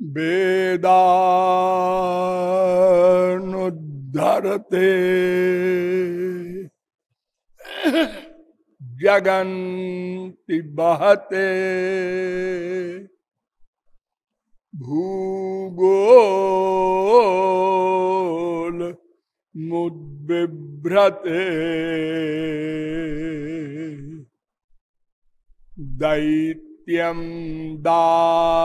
वेदानुद्धरते जगन्ति बहते भूगोल मुद्बिभ्रते दैत्यम दारयते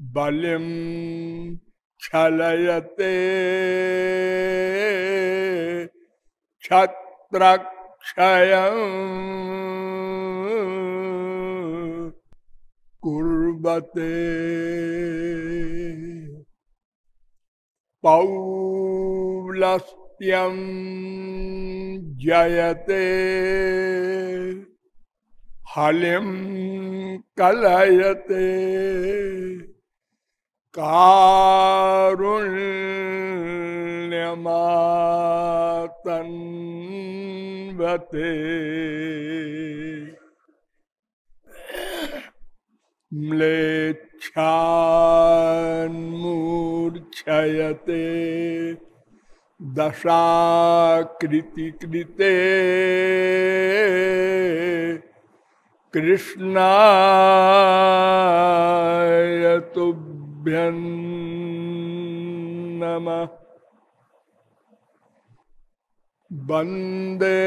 बलिम छलयते क्षत्रक्षय कुर्वते। पौलस्त्यम जयते। हलिम कलयते। कारुण्यमातन्वते। म्लेच्छान्मूर्छयते दशाकृति कृते कृष्णाय तुभ्यं नमः वंदे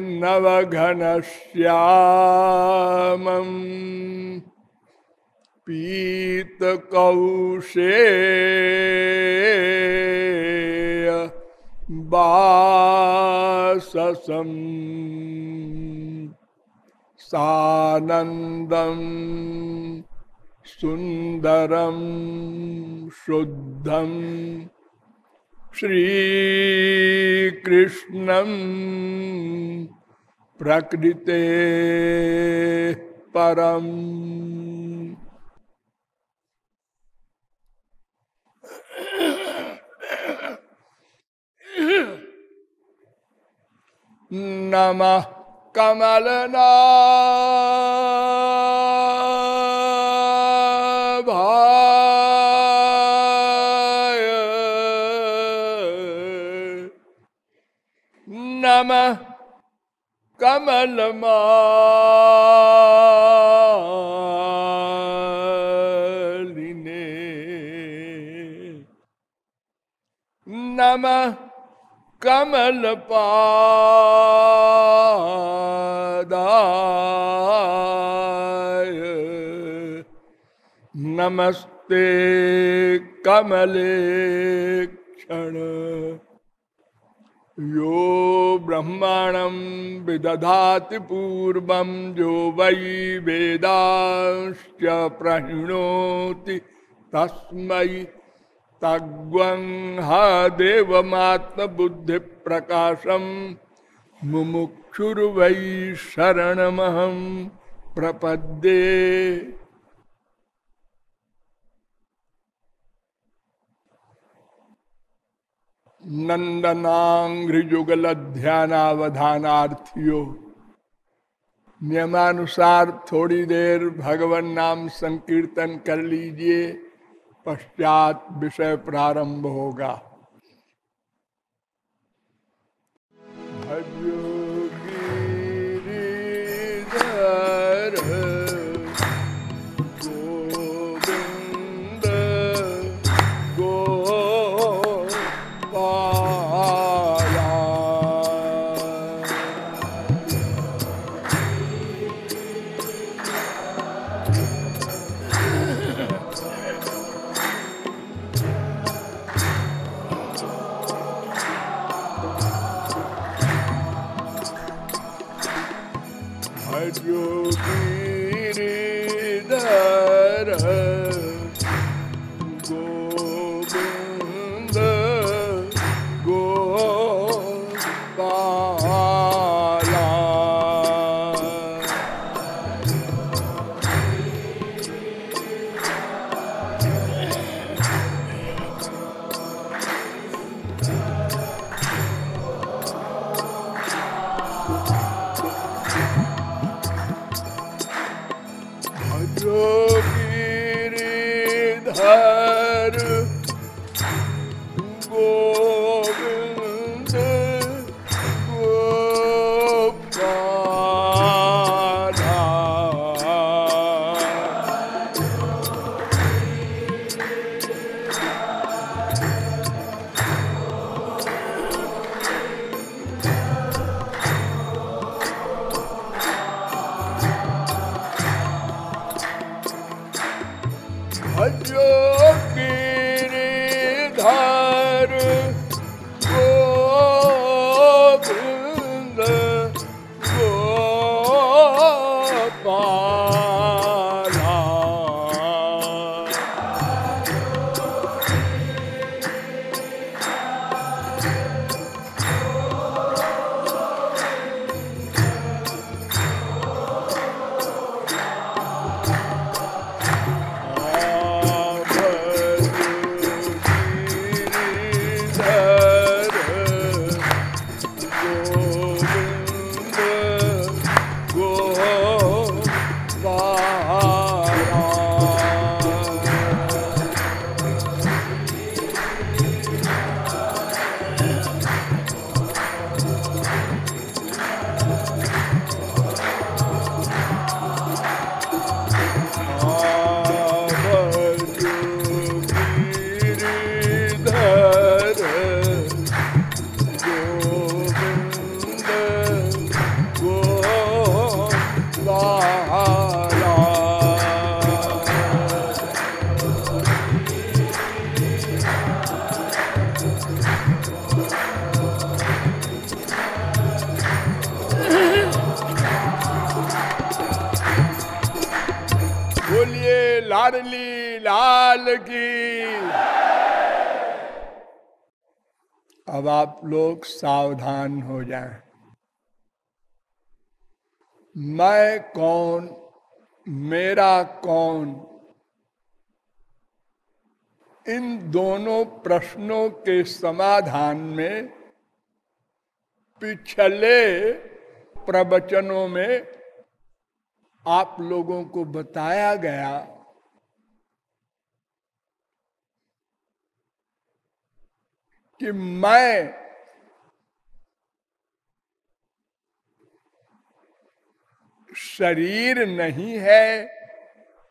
नवघनश्यामम्। पीतकौशेय वाससम् सानन्दं सुन्दरं शुद्धं श्रीकृष्णं प्रकृते परम्। नमः कमलना। भाय। नमः कमलमालिने नमः कमल पादाय। नमस्ते कमले क्षण यो ब्रह्मणं विदधाति पूर्व, जो वै वेदांश्च प्रणोति तस्मै तग्वंहा देवमात्म बुद्धि प्रकाशम मुमुक्षुर्वै शरणमहम प्रपद्ये। नंदनाघ्रिजुगल ध्यानावधानार्थियों नियमानुसार थोड़ी देर भगवान नाम संकीर्तन कर लीजिए। पश्चात विषय प्रारंभ होगा। गोविंद लोग सावधान हो जाएँ। मैं कौन, मेरा कौन इन दोनों प्रश्नों के समाधान में, पिछले प्रवचनों में आप लोगों को बताया गया कि मैं शरीर नहीं है,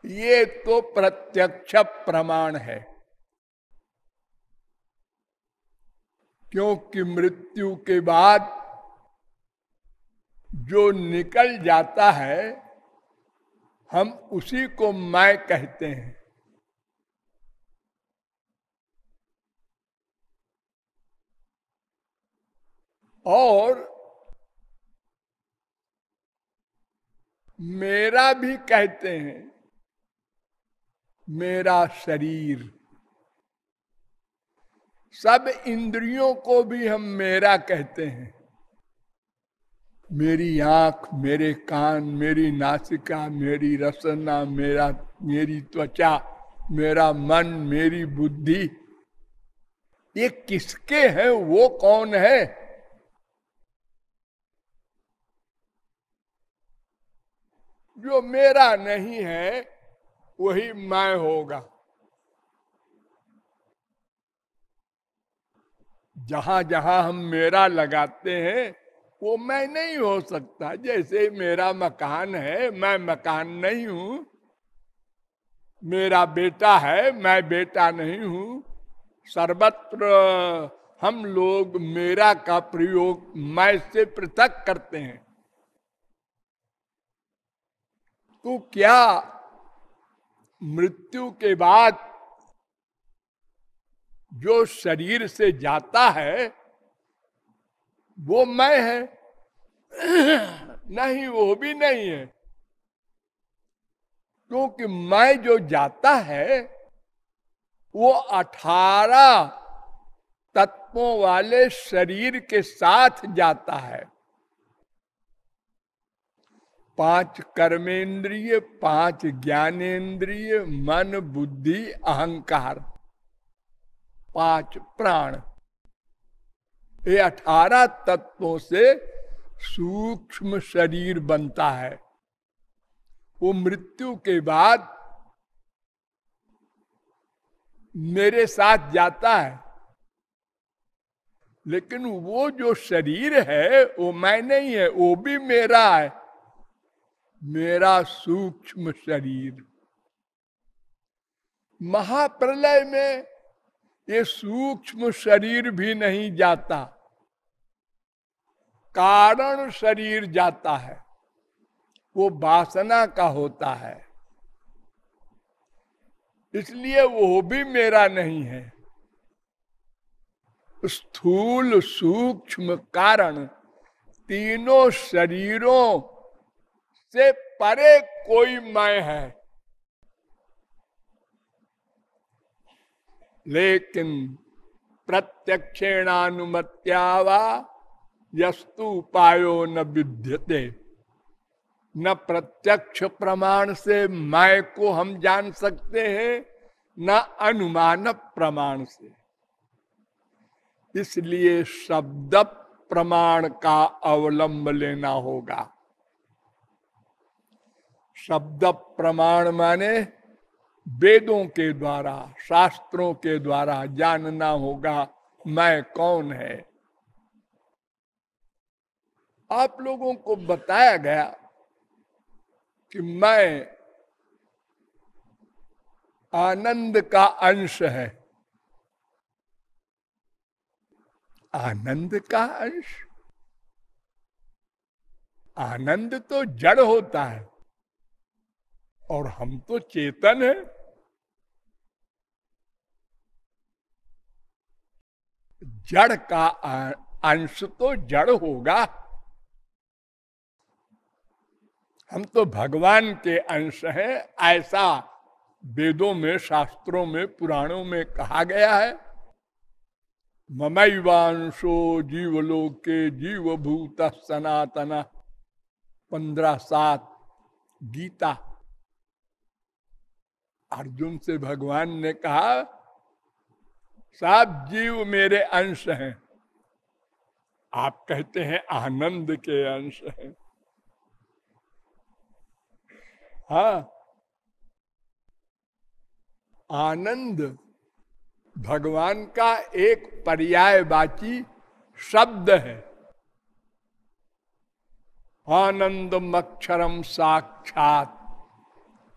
ये तो प्रत्यक्ष प्रमाण है। क्योंकि मृत्यु के बाद जो निकल जाता है, हम उसी को मैं कहते हैं। और मेरा भी कहते हैं, मेरा शरीर। सब इंद्रियों को भी हम मेरा कहते हैं। मेरी आँख, मेरे कान, मेरी नासिका, मेरी रसना, मेरा, मेरी त्वचा, मेरा मन, मेरी बुद्धि, ये किसके हैं, वो कौन है? जो मेरा नहीं है, वही मैं होगा। जहाँ जहाँ हम मेरा लगाते हैं, वो मैं नहीं हो सकता। जैसे मेरा मकान है, मैं मकान नहीं हूँ। मेरा बेटा है, मैं बेटा नहीं हूँ। सर्वत्र हम लोग मेरा का प्रयोग मैं से पृथक करते हैं। तो क्या? मृत्यु के बाद जो शरीर से जाता है, वो मैं है। नहीं, वो भी नहीं है। क्योंकि मैं जो जाता है, वो अठारह तत्वों वाले शरीर के साथ जाता है। पाँच कर्मेंद्रिय, पाँच ज्ञानेन्द्रिय मन, बुद्धि, अहंकार। पाँच प्राण। ये अठारह तत्वों से सूक्ष्म शरीर बनता है। वो मृत्यु के बाद मेरे साथ जाता है। लेकिन वो जो शरीर है, वो मैं नहीं है, वो भी मेरा है। मेरा सूक्ष्म शरीर। महाप्रलय में ये सूक्ष्म शरीर भी नहीं जाता। कारण शरीर जाता है। वो वासना का होता है। इसलिए वो भी मेरा नहीं है। स्थूल सूक्ष्म कारण तीनों शरीरों से परे कोई मैं है। लेकिन प्रत्यक्षेणानुमत्यावा यस्तु पायो न विद्यते। न प्रत्यक्ष प्रमाण से मैं को हम जान सकते हैं, न अनुमान प्रमाण से। इसलिए शब्द प्रमाण का अवलंब लेना होगा। शब्द प्रमाण माने वेदों के द्वारा, शास्त्रों के द्वारा जानना होगा, मैं कौन है? आप लोगों को बताया गया कि मैं आनंद का अंश है। आनंद का अंश? आनंद तो जड़ होता है। और हम तो चेतन है। जड़ का अंश तो जड़ होगा। हम तो भगवान के अंश हैं, ऐसा वेदों में, शास्त्रों में, पुराणों में कहा गया है। ममैवांशो जीवलोक के जीव भूत सनातन। पंद्रह सात गीता। अर्जुन से भगवान ने कहा सब जीव मेरे अंश हैं। आप कहते हैं आनंद के अंश हैं। हा। आनंद भगवान का एक पर्यायवाची शब्द है। आनंद मक्षरम साक्षात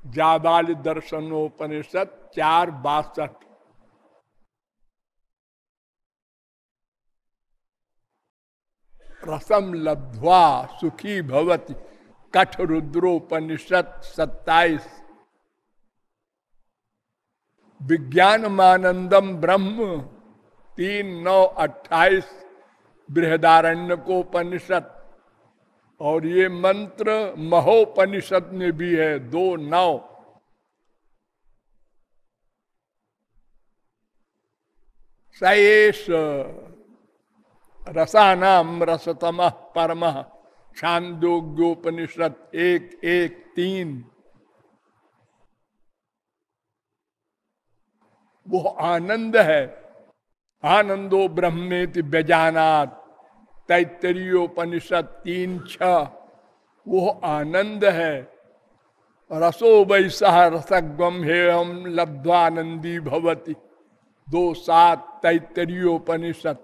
जाबाल दर्शनोपनिषद चार बासठ। रसम लब्ध्वा सुखी भवती कठ रुद्रोपनिषद सत्ताईस। विज्ञान मानंदम ब्रह्म तीन नौ अट्ठाईस बृहदारण्य को उपनिषद और ये मंत्र महोपनिषद में भी है, दो नौ सएश रसानाम रसतम परम, छांदोग्योपनिषद एक एक तीन। वो आनंद है। आनंदो ब्रह्मेति व्यजानात। तैतरीयोपनिषद तीन छ। वो आनंद है। रसो वैसा रसगम हे हम लब्ध्वानंदी भवती। दो सात तैतरीयोपनिषद।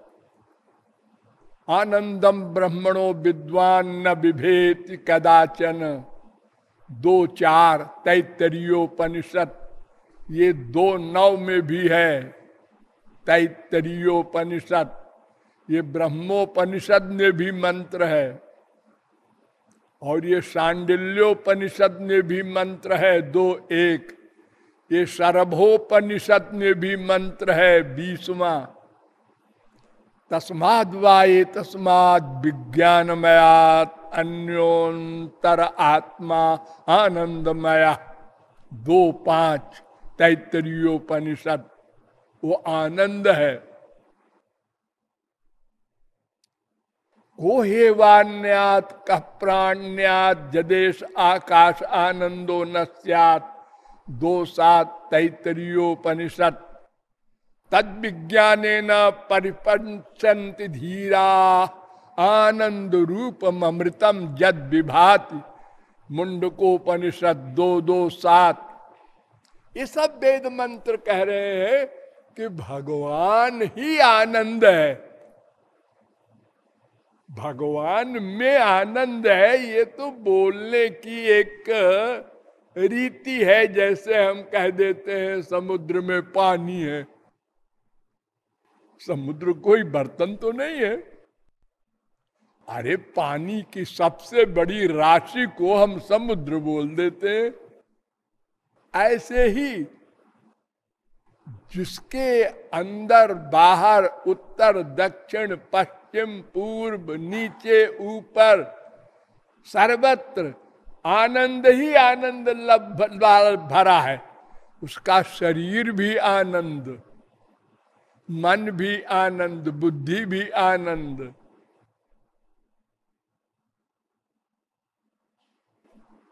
आनंदम ब्रह्मणो विद्वान न विभेद कदाचन। दो चार तैतरीयोपनिषद। ये दो नौ में भी है। तैतरीयोपनिषद। ये ब्रह्मोपनिषद में भी मंत्र है। और ये सांडिल्योपनिषद में भी मंत्र है, दो एक। ये सरभोपनिषद में भी मंत्र है, बीसवा। तस्माद वाये तस्माद विज्ञानमयात अन्योतर आत्मा आनंदमया। दो पाँच तैतरीयोपनिषद वो आनंद है। को हेवान्यात कह प्राण्यात जदेश आकाश आनंदो न दो सात तैतरीयोपनिषद तद विज्ञान न परिपंचंति धीरा आनंद रूपम अमृतम जद विभाति मुंडकोपनिषद दो दो सात ये सब वेद मंत्र कह रहे हैं कि भगवान ही आनंद है। भगवान में आनंद है, ये तो बोलने की एक रीति है, जैसे हम कह देते हैं, समुद्र में पानी है। समुद्र कोई बर्तन तो नहीं है। अरे, पानी की सबसे बड़ी राशि को हम समुद्र बोल देते हैं। ऐसे ही जिसके अंदर बाहर, उत्तर, दक्षिण, पश्चिम पूर्व नीचे ऊपर। सर्वत्र आनंद ही आनंद भरा है। उसका शरीर भी आनंद, मन भी आनंद, बुद्धि भी आनंद।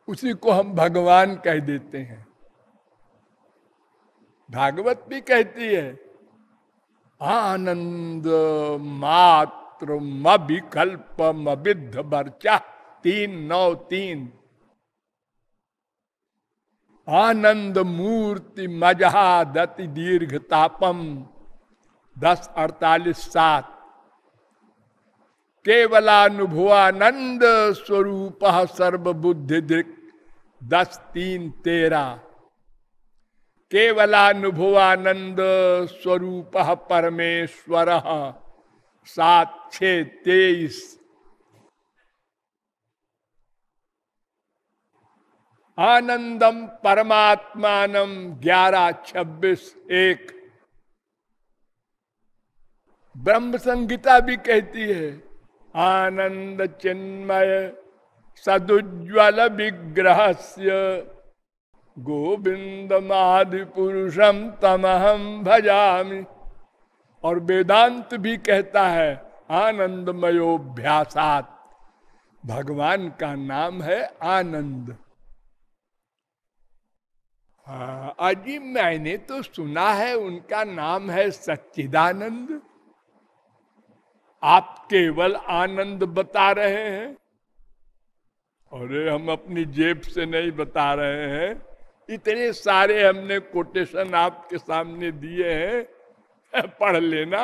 उसी को हम भगवान कह देते हैं। भागवत भी कहती है, आनंद मात्र मिकल्प मिद्ध बर्चा तीन नौ तीन। आनंद मूर्ति मजहा दति दीर्घ तापम दस अड़तालीस सात। केवलानुभवानंद स्वरूप सर्वबुद्धि दृक् दस तीन तेरा। केवलानुभवानंद स्वरूप परमेश्वर। सात छ तेईस। आनंदम परमात्मान ग्यारह, छब्बीस, एक। ब्रह्म संगीता भी कहती है, आनंद चिन्मय सदुज्वल विग्रह से गोविंद माधि पुरुषम तमहम भजामि। और वेदांत भी कहता है आनंदमयोभ्यासात भगवान का नाम है आनंद। हाँ अजी मैंने तो सुना है उनका नाम है सच्चिदानंद। आप केवल आनंद बता रहे हैं। अरे, हम अपनी जेब से नहीं बता रहे हैं। इतने सारे हमने कोटेशन आपके सामने दिए हैं। पढ़ लेना।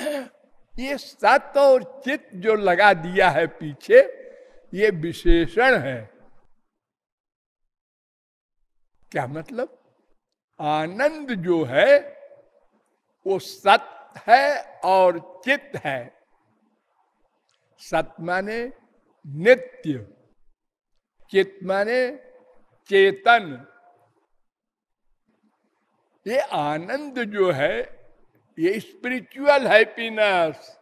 ये सत और चित जो लगा दिया है पीछे, ये विशेषण है। क्या मतलब? आनंद जो है, वो सत है और चित है। सत माने नित्य चित माने चेतन। ये आनंद जो है, ये स्पिरिचुअल हैप्पीनेस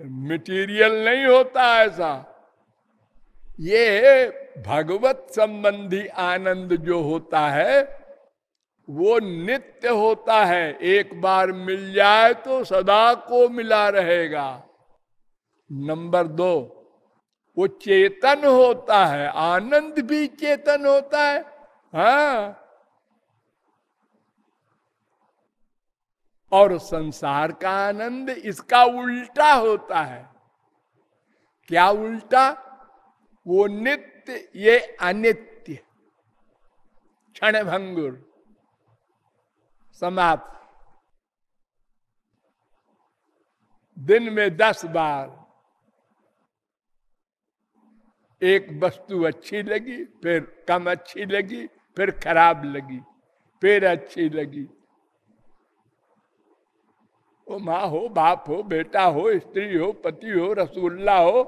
मटेरियल नहीं होता ऐसा। ये भगवत संबंधी आनंद जो होता है, वो नित्य होता है। एक बार मिल जाए तो सदा को मिला रहेगा। नंबर दो, वो चेतन होता है। आनंद भी चेतन होता है। हा। और संसार का आनंद इसका उल्टा होता है। क्या उल्टा? वो नित्य, ये अनित्य। क्षण भंगुर समाप्त। दिन में दस बार। एक वस्तु अच्छी लगी, फिर कम अच्छी लगी, फिर खराब लगी, फिर अच्छी लगी। वो माँ हो, बाप हो, बेटा हो, स्त्री हो, पति हो रसगुल्ला हो।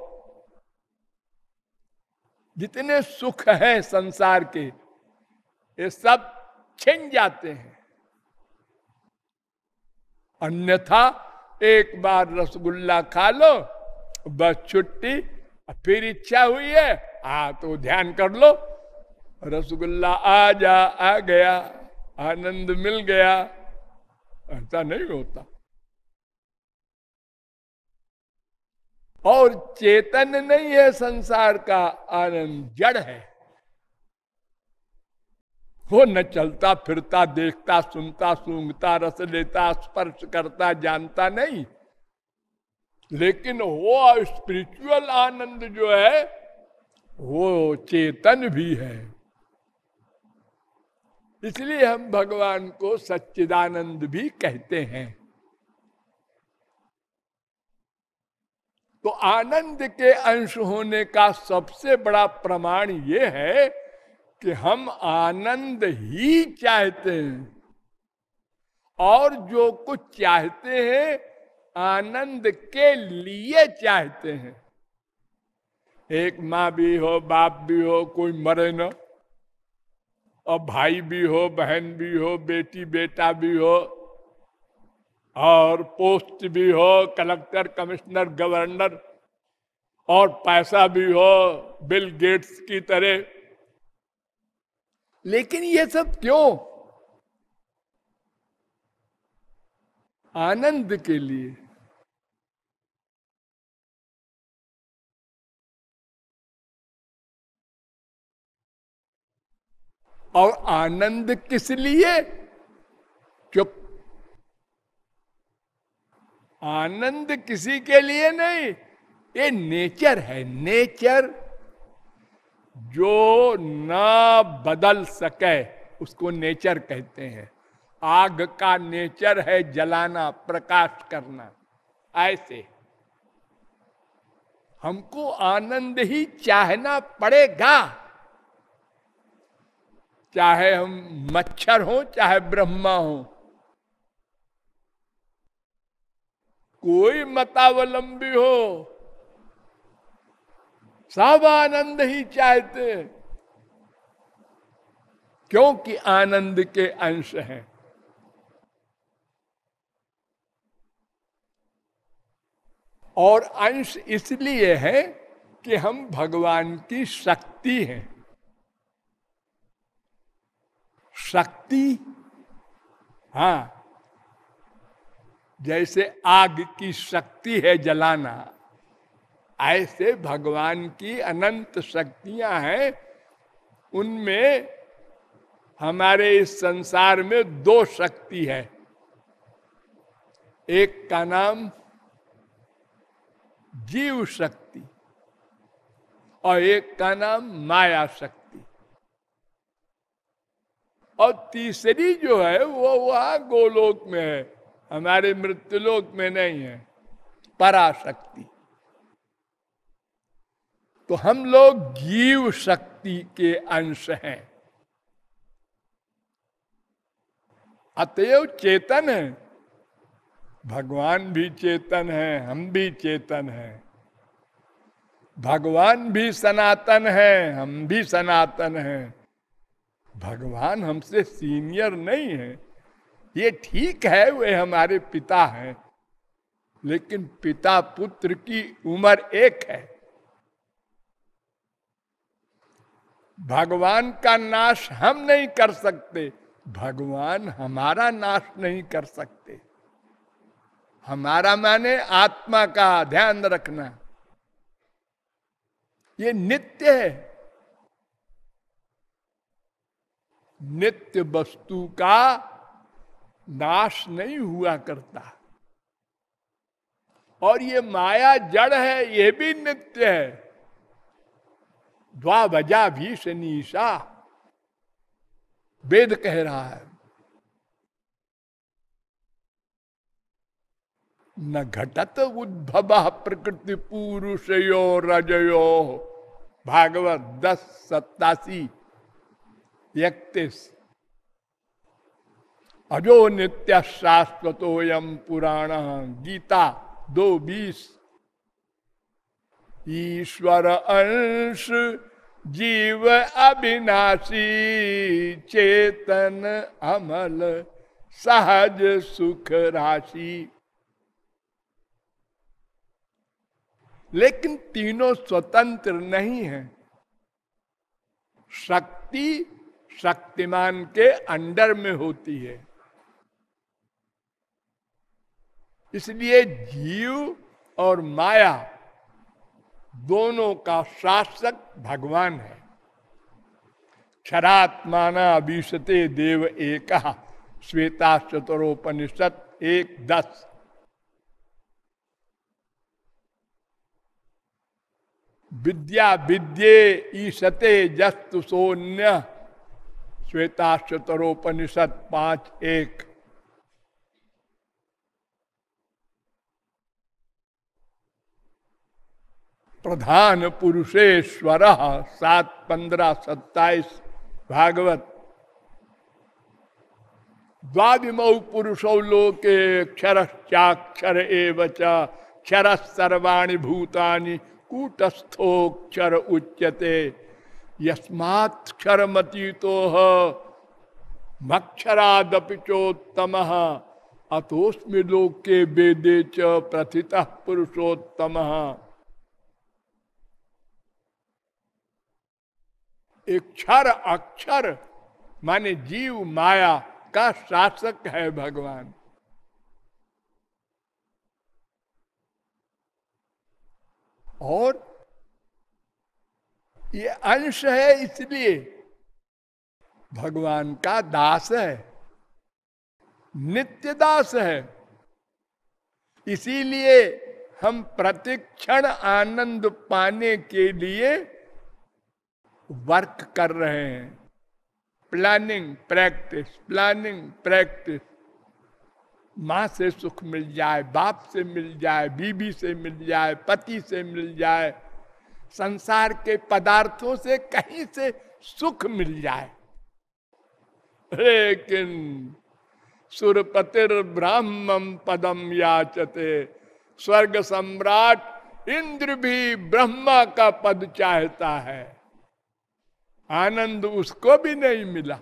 जितने सुख हैं संसार के, ये सब छिन जाते हैं। अन्यथा एक बार रसगुल्ला खा लो, बस छुट्टी, फिर इच्छा हुई है, आ तो ध्यान कर लो। रसगुल्ला आ जा, आ गया, आनंद मिल गया। ऐसा नहीं होता। और चेतन नहीं है संसार का, आनंद जड़ है। वो न चलता, फिरता, देखता, सुनता, सूंघता, रस लेता, स्पर्श करता, जानता नहीं। लेकिन वो स्पिरिचुअल आनंद जो है, वो चेतन भी है। इसलिए हम भगवान को सच्चिदानंद भी कहते हैं। तो आनंद के अंश होने का सबसे बड़ा प्रमाण ये है कि हम आनंद ही चाहते हैं। और जो कुछ चाहते हैं, आनंद के लिए चाहते हैं। एक माँ भी हो, बाप भी हो, कोई मरे न। और भाई भी हो, बहन भी हो, बेटी, बेटा भी हो और पोस्ट भी हो, कलेक्टर, कमिश्नर, गवर्नर और पैसा भी हो, बिल गेट्स की तरह। लेकिन ये सब क्यों? आनंद के लिए। और आनंद किस लिए? चुप आनंद किसी के लिए नहीं, ये नेचर है, नेचर। जो ना बदल सके, उसको नेचर कहते हैं। आग का नेचर है जलाना, प्रकाश करना, ऐसे। हमको आनंद ही चाहना पड़ेगा। चाहे हम मच्छर हो, चाहे ब्रह्मा हो कोई मतावलंबी हो। सब आनंद ही चाहते क्योंकि आनंद के अंश हैं। और अंश इसलिए है कि हम भगवान की शक्ति हैं। शक्ति हाँ जैसे आग की शक्ति है जलाना, ऐसे भगवान की अनंत शक्तियाँ हैं, उनमें हमारे इस संसार में दो शक्ति है। एक का नाम जीव शक्ति और एक का नाम माया शक्ति। और तीसरी जो है वो वहाँ गोलोक में है। हमारे मृत्युलोक में नहीं है, पराशक्ति। तो हम लोग जीव शक्ति के अंश हैं। अतएव चेतन है। भगवान भी चेतन है, हम भी चेतन है। भगवान भी सनातन है, हम भी सनातन है। भगवान हमसे सीनियर नहीं है। ये ठीक है, वे हमारे पिता हैं, लेकिन पिता पुत्र की उम्र एक है। भगवान का नाश हम नहीं कर सकते, भगवान हमारा नाश नहीं कर सकते। हमारा माने आत्मा का ध्यान रखना। ये नित्य है। नित्य वस्तु का नाश नहीं हुआ करता। और ये माया जड़ है, ये भी नित्य है। द्वा बजा भी शनीषा वेद कह रहा है। न घटत उद्भव प्रकृति पुरुषयो रजयो। भागवत दस सत्तासी इकतीस अजो नित्य शाश्वतोयम पुराण। गीता दो बीस। ईश्वर अंश, जीव अविनाशी, चेतन अमल, सहज सुख राशि। लेकिन तीनों स्वतंत्र नहीं है। शक्ति शक्तिमान के अंडर में होती है। इसलिए जीव और माया दोनों का शासक भगवान है। क्षरात्माना अभिषते देव एक श्वेता चतुरोपनिषद एक दस। विद्या विद्ये ईशते जस्तु सोन्य श्वेता चतरोपनिषद पाँच एक। प्रधान पुरुषेश्वर सात पंद्रह सत्ताईस भागवत। द्वादिमौ पुरुषौ लोके क्षरश्चाक्षर एवं क्षर सर्वाणी भूतानि कूटस्थोक्षर उच्यते। यस्मात्क्षरमती तो मक्षरादपिचोत्तम अतोस्मि लोके वेदे च प्रथित पुरुषोत्तम। एक क्षर अक्षर, माने जीव माया का शासक है भगवान। और ये अंश है इसलिए भगवान का दास है, नित्य दास है। इसीलिए हम प्रतिक्षण आनंद पाने के लिए वर्क कर रहे हैं। प्लानिंग प्रैक्टिस प्लानिंग प्रैक्टिस माँ से सुख मिल जाए, बाप से मिल जाए, बीबी से मिल जाए, पति से मिल जाए, संसार के पदार्थों से कहीं से सुख मिल जाए। लेकिन सुरपतिर ब्राह्मम पदम याचते, स्वर्ग सम्राट इंद्र भी ब्रह्मा का पद चाहता है। आनंद उसको भी नहीं मिला।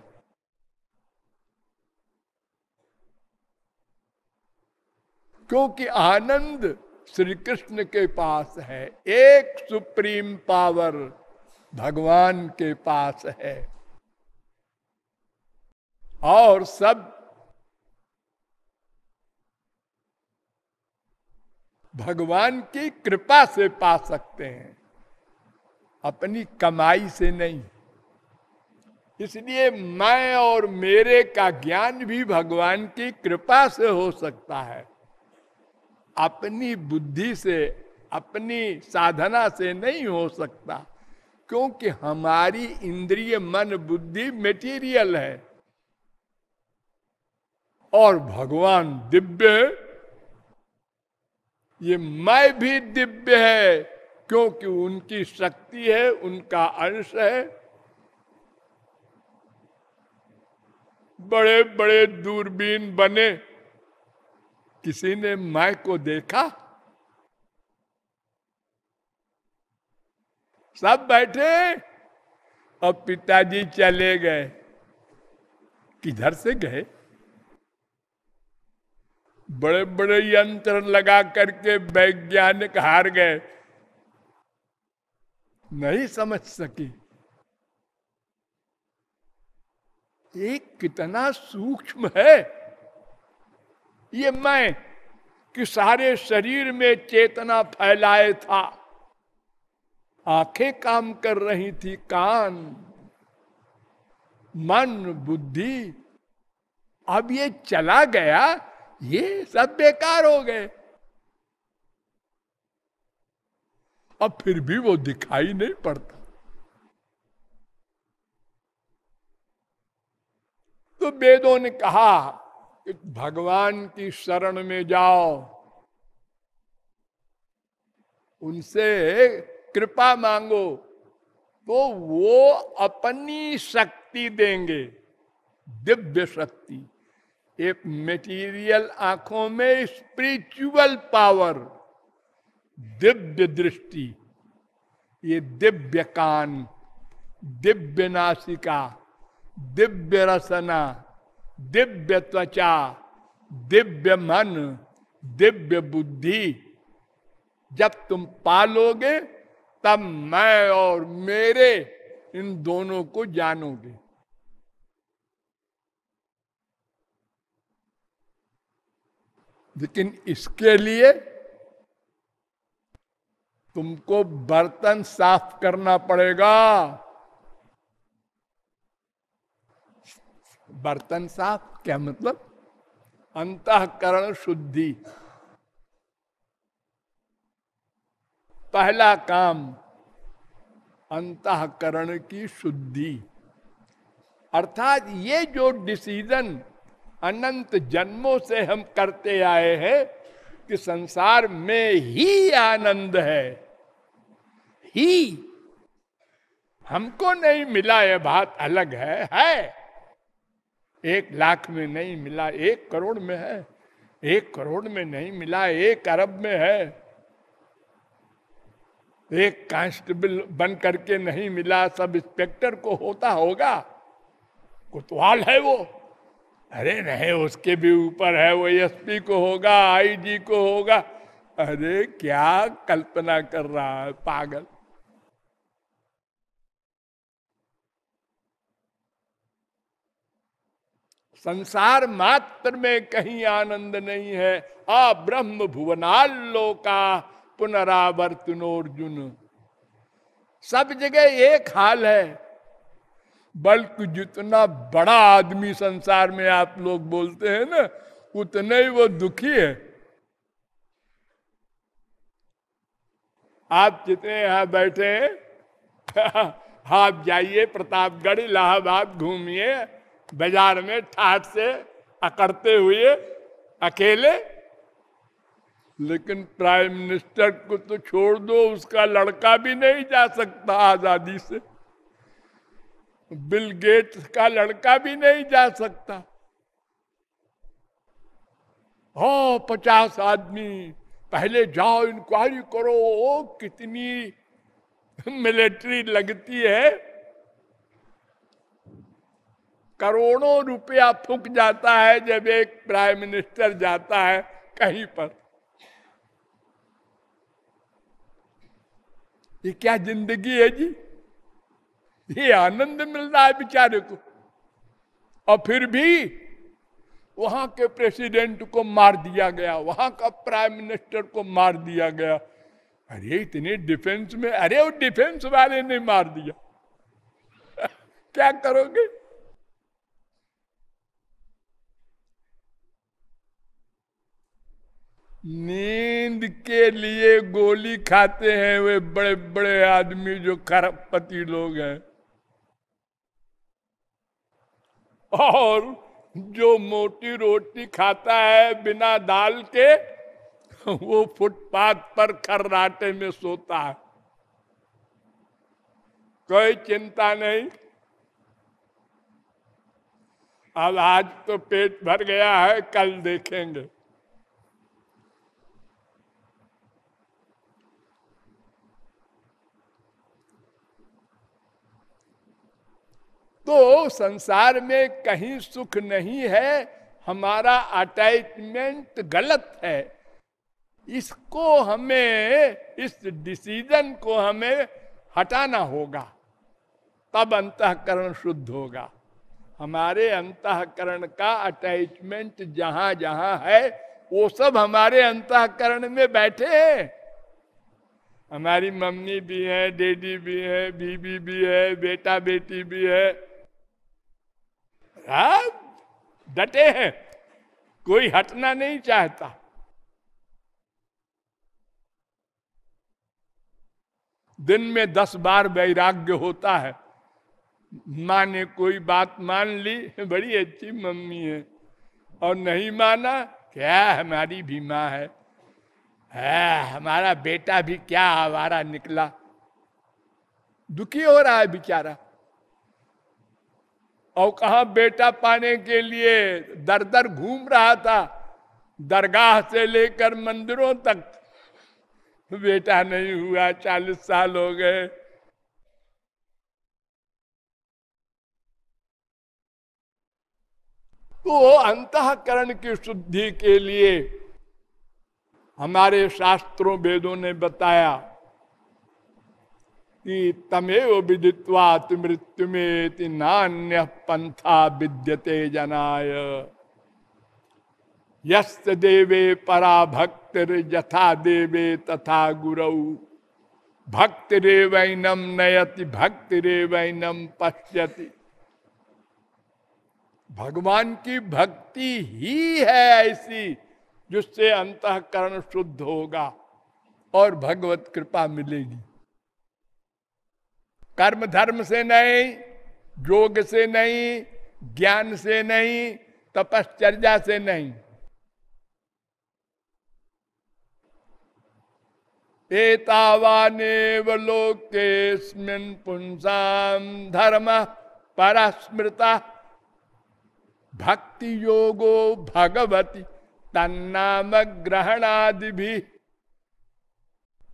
क्योंकि आनंद श्री कृष्ण के पास है, एक सुप्रीम पावर भगवान के पास है। और सब भगवान की कृपा से पा सकते हैं, अपनी कमाई से नहीं। इसलिए मैं और मेरे का ज्ञान भी भगवान की कृपा से हो सकता है। अपनी बुद्धि से, अपनी साधना से नहीं हो सकता, क्योंकि हमारी इंद्रिय मन बुद्धि मेटीरियल है। और भगवान दिव्य ये मैं भी दिव्य है, क्योंकि उनकी शक्ति है, उनका अंश है। बड़े बड़े दूरबीन बने। किसी ने माय को देखा? सब बैठे। और पिताजी चले गए। किधर से गए? बड़े बड़े यंत्र लगा करके वैज्ञानिक हार गए। नहीं समझ सकी। एक कितना सूक्ष्म है। ये मैं कि सारे शरीर में चेतना फैलाए था। आँखें काम कर रही थी, कान, मन, बुद्धि। अब ये चला गया, ये सब बेकार हो गए। अब फिर भी वो दिखाई नहीं पड़ता। तो वेदों ने कहा कि भगवान की शरण में जाओ। उनसे कृपा मांगो तो वो अपनी शक्ति देंगे, दिव्य शक्ति। एक मेटीरियल आँखों में स्पिरिचुअल पावर दिव्य दृष्टि। ये दिव्य कान, दिव्य नासिका दिव्य रसना, दिव्य त्वचा, दिव्य मन, दिव्य बुद्धि। जब तुम पालोगे, तब मैं और मेरे इन दोनों को जानोगे। लेकिन इसके लिए तुमको बर्तन साफ़ करना पड़ेगा। बर्तन साफ़, क्या मतलब? अंतकरण शुद्धि। पहला काम, अंतकरण की शुद्धि। अर्थात ये जो डिसीज़न अनंत जन्मों से हम करते आए हैं, कि संसार में ही आनंद है। ही। हमको नहीं मिला यह बात अलग है है। एक लाख में नहीं मिला, एक करोड़ में है। एक करोड़ में नहीं मिला, एक अरब में है। एक कांस्टेबल बन करके नहीं मिला, सब इंस्पेक्टर को होता होगा। कुतवाल है वो। अरे नहीं, उसके भी ऊपर है, वो एसपी को होगा आईजी को होगा। अरे क्या कल्पना कर रहा है, पागल। संसार मात्र में कहीं आनंद नहीं है। आ ब्रह्म भुवनाल्लो का पुनरावर्तनोर्जुन सब जगह एक हाल है। बल्कि जितना बड़ा आदमी संसार में आप लोग बोलते हैं ना, उतने ही वो दुखी है। आप जितने यहाँ बैठे हैं, आप जाइए प्रतापगढ़, इलाहाबाद घूमिए। बाज़ार में ठाट से अकड़ते हुए अकेले। लेकिन प्राइम मिनिस्टर को तो छोड़ दो, उसका लड़का भी नहीं जा सकता आज़ादी से। बिल गेट्स का लड़का भी नहीं जा सकता। हो, पचास आदमी, पहले जाओ इंक्वायरी करो ओ कितनी मिलिट्री लगती है? करोड़ों रुपया फूक जाता है जब एक प्राइम मिनिस्टर जाता है कहीं पर। ये क्या ज़िंदगी है जी? ये आनंद मिल रहा है बेचारे को। और फिर भी वहाँ के प्रेसिडेंट को मार दिया गया, वहाँ का प्राइम मिनिस्टर को मार दिया गया। अरे, इतने डिफेंस में, अरे, वो डिफेंस वाले ने मार दिया। क्या करोगे? नींद के लिए गोली खाते हैं वे बड़े बड़े आदमी जो खरबपति लोग हैं। और जो मोटी रोटी खाता है बिना दाल के, वो फुटपाथ पर खर्राटे में सोता है। कोई चिंता नहीं। अब आज तो पेट भर गया है, कल देखेंगे। तो संसार में कहीं सुख नहीं है, हमारा अटैचमेंट गलत है। इसको हमें, इस डिसीज़न को हमें हटाना होगा, तब अंतकरण शुद्ध होगा। हमारे अंतकरण का अटैचमेंट जहाँ जहाँ है, वो सब हमारे अंतकरण में बैठे हैं। हमारी मम्मी भी है, डैडी भी है, बीबी भी है बेटा बेटी भी है हाँ, डटे हैं। कोई हटना नहीं चाहता। दिन में दस बार वैराग्य होता है। माँ ने कोई बात मान ली बड़ी अच्छी मम्मी है। और नहीं माना क्या हमारी भी माँ है, है हमारा बेटा भी क्या आवारा निकला। दुखी हो रहा है बेचारा। और कहा, बेटा, पाने के लिए दर दर घूम रहा था, दरगाह से लेकर मंदिरों तक। बेटा नहीं हुआ, चालीस साल हो गए। तो अंतकरण की शुद्धि के लिए हमारे शास्त्रों वेदों ने बताया तमेव विदित्वात मृत्यु में नान्य पंथा विद्यते जनाय। यस्त देवे परा भक्तिर यथा देवे तथा गुरु। वैनम नयति भक्ति रे वैनम पश्यति। भगवान की भक्ति ही है ऐसी जिससे अंतकरण शुद्ध होगा और भगवत कृपा मिलेगी। कर्म धर्म से नहीं, योग से नहीं, ज्ञान से नहीं, तपश्चर्या से नहीं। एतावानेव लोकेस्मिन् पुंसाम धर्म परस्मृता भक्ति योगो भगवती तन्नाम ग्रहणादि भी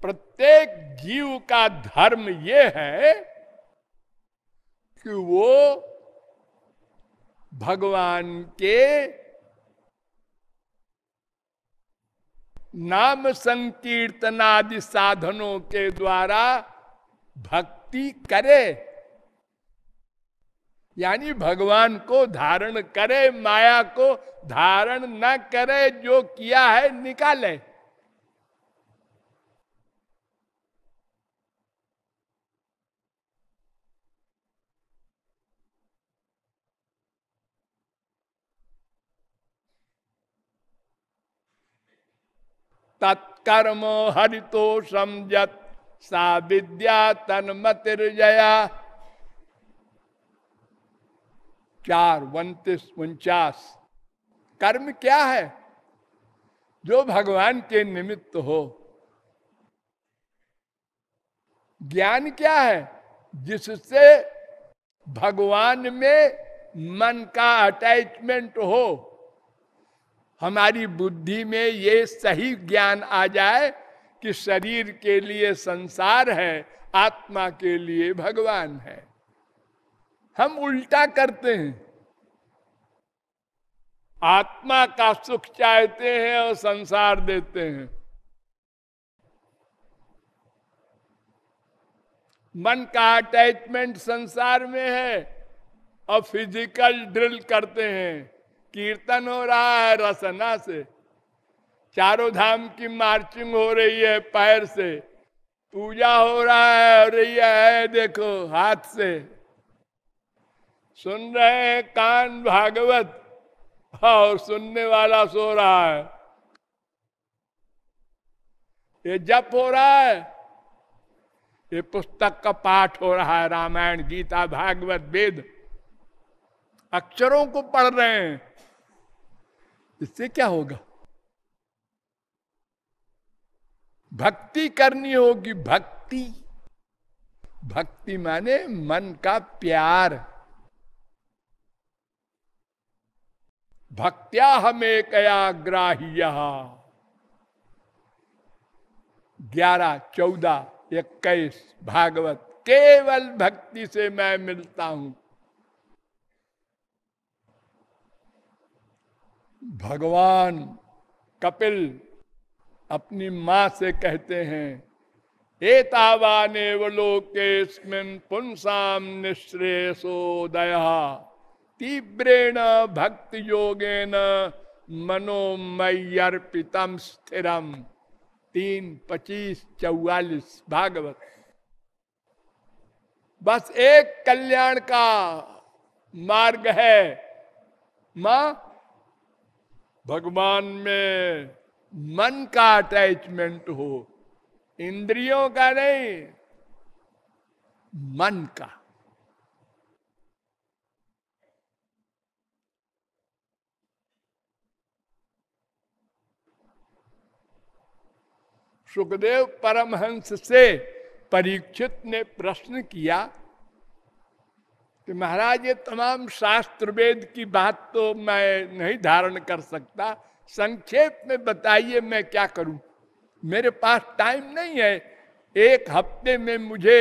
प्रत्येक जीव का धर्म ये है कि वो भगवान के नाम संकीर्तनादि साधनों के द्वारा भक्ति करे। यानी भगवान को धारण करे, माया को धारण न करे, जो किया है निकाले। तत्कर्म हरितो समझत सा विद्या तन तन्मतिर्जया। चार, उन्तीस, उनचास। कर्म क्या है? जो भगवान के निमित्त हो। ज्ञान क्या है? जिससे भगवान में मन का अटैचमेंट हो। हमारी बुद्धि में ये सही ज्ञान आ जाए कि शरीर के लिए संसार है, आत्मा के लिए भगवान है। हम उल्टा करते हैं। आत्मा का सुख चाहते हैं और संसार देते हैं। मन का अटैचमेंट संसार में है और फ़िज़िकल ड्रिल करते हैं। कीर्तन हो रहा है, रसना से। चारों धाम की मार्चिंग हो रही है पैर से। पूजा हो रहा है हो रही है देखो, हाथ से। सुन रहे हैं कान भागवत। और सुनने वाला सो रहा है। ये जप हो रहा है। ये पुस्तक का पाठ हो रहा है, रामायण, गीता, भागवत, वेद। अक्षरों को पढ़ रहे हैं। इससे क्या होगा? भक्ति करनी होगी, भक्ति। भक्ति माने मन का प्यार। भक्त्या हमें कया ग्राह्य ग्यारह, चौदह, इक्कीस, भागवत, केवल भक्ति से मैं मिलता हूँ। भगवान कपिल अपनी माँ से कहते हैं एतावाने लोकेस्मिन पुंसाम निश्रेषोदय तीव्रेण भक्ति योगेन मनोमयर्पितम स्थिरम। तीन पच्चीस चौवालीस भागवत। बस एक कल्याण का मार्ग है। माँ भगवान में मन का अटैचमेंट हो, इंद्रियों का नहीं, मन का। सुखदेव परमहंस से परीक्षित ने प्रश्न किया कि महाराज, ये तमाम शास्त्र वेद की बात तो मैं नहीं धारण कर सकता। संक्षेप में बताइए मैं क्या करूँ? मेरे पास टाइम नहीं है। एक हफ़्ते में मुझे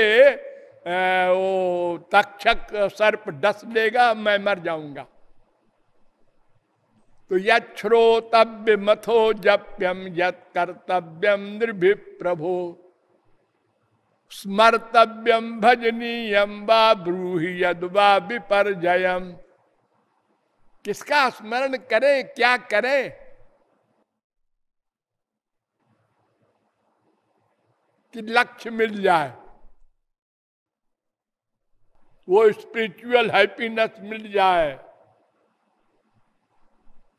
वो तक्षक सर्प डस लेगा मैं मर जाऊँगा। तो यश्रोतव्य मथो जप्यम यत कर्तव्यम निर्भि प्रभो स्मर्तव्यम भजनीयम वा ब्रूहि यदवा विपर्जयम। किसका स्मरण करे, क्या करे? कि लक्ष्य मिल जाए। वो स्पिरिचुअल हैप्पीनेस मिल जाए।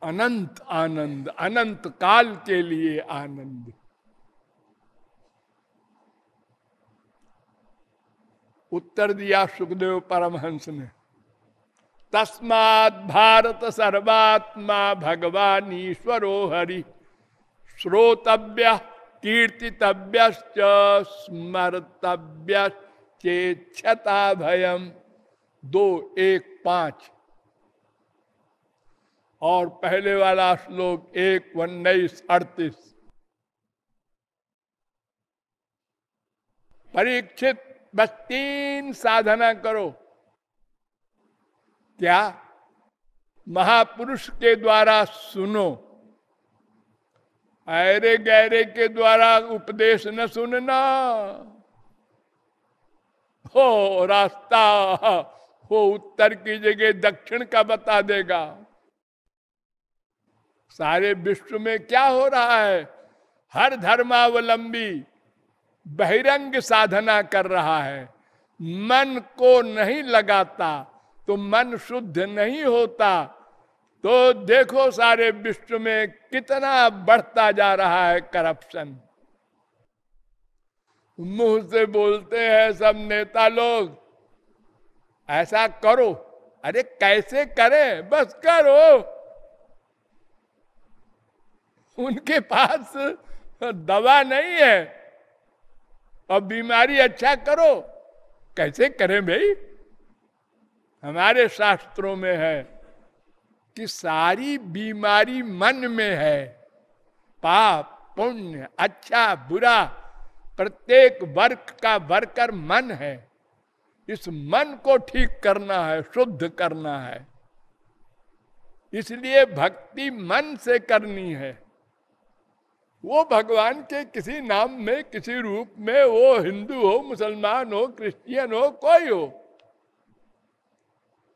अनंत आनंद, अनंत काल के लिए आनंद। उत्तर दिया सुखदेव परमहंस ने। तस्मात भारत सर्वात्मा भगवान ईश्वरो हरि। श्रोतव्य कीर्तितव्य स्मर्तव्य चेक्षता भयम। दो, एक, पाँच। और पहले वाला श्लोक, एक, उन्नीस, अड़तीस। परीक्षित बस तीन साधना करो। क्या महापुरुष के द्वारा सुनो अरे गहरे के द्वारा उपदेश न सुनना। हो, रास्ता हो, उत्तर की जगह दक्षिण का बता देगा। सारे विश्व में क्या हो रहा है? हर धर्मावलंबी बहिरंग साधना कर रहा है। मन को नहीं लगाता तो मन शुद्ध नहीं होता। तो देखो सारे विश्व में कितना बढ़ता जा रहा है करप्शन। मुँह से बोलते हैं सब नेता लोग, ऐसा करो। अरे कैसे करें? बस करो। उनके पास दवा नहीं है। और बीमारी अच्छा करो। कैसे करें भाई? हमारे शास्त्रों में है कि सारी बीमारी मन में है। पाप, पुण्य अच्छा बुरा, प्रत्येक वर्ग का वर्कर मन है। इस मन को ठीक करना है, शुद्ध करना है। इसलिए भक्ति मन से करनी है। वो भगवान के किसी नाम में, किसी रूप में वो हिंदू हो, मुसलमान हो, क्रिश्चियन हो, कोई हो।